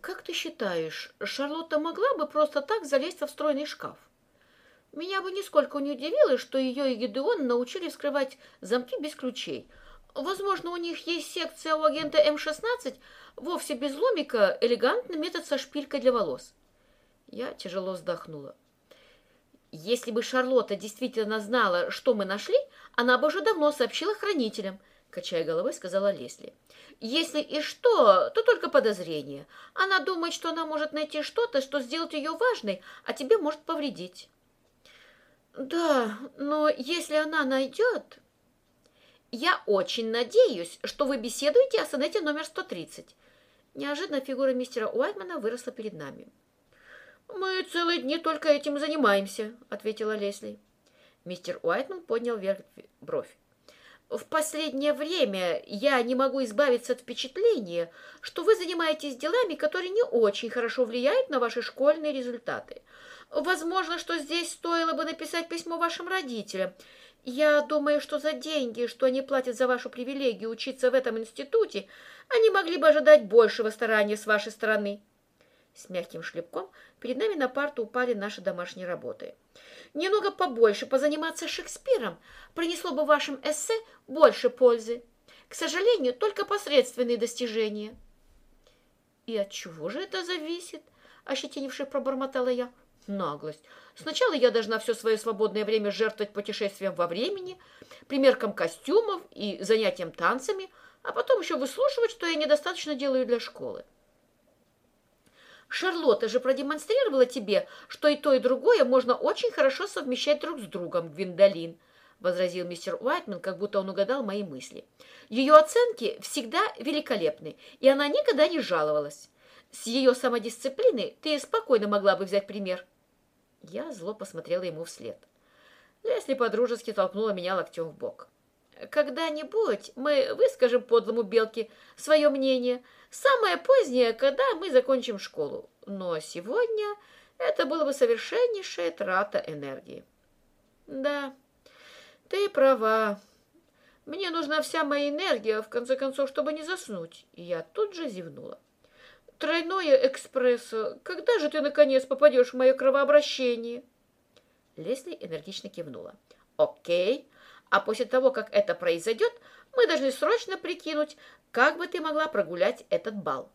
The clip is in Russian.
Как ты считаешь, Шарлотта могла бы просто так залезть во встроенный шкаф? Меня бы нисколько не удивило, что ее и Гедеон научили вскрывать замки без ключей. Возможно, у них есть секция у агента М-16, вовсе без ломика, элегантный метод со шпилькой для волос. Я тяжело вздохнула. Если бы Шарлотта действительно знала, что мы нашли, она бы уже давно сообщила хранителям, качая головой, сказала Лесли. Если и что, то только подозрение. Она думает, что она может найти что-то, что сделает ее важной, а тебе может повредить. Да, но если она найдет... Я очень надеюсь, что вы беседуете о сонете номер 130. Неожиданно фигура мистера Уайтмана выросла перед нами. «Мы целые дни только этим занимаемся», — ответила Лесли. Мистер Уайтман поднял вверх бровь. «В последнее время я не могу избавиться от впечатления, что вы занимаетесь делами, которые не очень хорошо влияют на ваши школьные результаты. Возможно, что здесь стоило бы написать письмо вашим родителям. Я думаю, что за деньги, что они платят за вашу привилегию учиться в этом институте, они могли бы ожидать большего старания с вашей стороны». С мягким шлепком перед нами на парту упали наши домашние работы. Немного побольше позаниматься Шекспиром принесло бы вашим эссе больше пользы. К сожалению, только посредственные достижения. И от чего же это зависит? Ощетинивши пробормотала я. Наглость. Сначала я должна все свое свободное время жертвовать путешествием во времени, примеркам костюмов и занятием танцами, а потом еще выслушивать, что я недостаточно делаю для школы. Шарлотта же продемонстрировала тебе, что и то, и другое можно очень хорошо совмещать друг с другом, Гвиндолин, возразил мистер Уайтман, как будто он угадал мои мысли. Ее оценки всегда великолепны, и она никогда не жаловалась. С ее самодисциплины ты спокойно могла бы взять пример. Я зло посмотрела ему вслед. Лесли подружески толкнула меня локтем в бок. Когда-нибудь мы выскажем подлому Белке свое мнение. Самое позднее, когда мы закончим школу. Но сегодня это было бы совершеннейшая трата энергии. Да, ты права. Мне нужна вся моя энергия, в конце концов, чтобы не заснуть. И я тут же зевнула. Тройное экспрессо. Когда же ты, наконец, попадешь в мое кровообращение? Лесли энергично кивнула. Окей. А после того, как это произойдет, мы должны срочно прикинуть, как бы ты могла прогулять этот бал.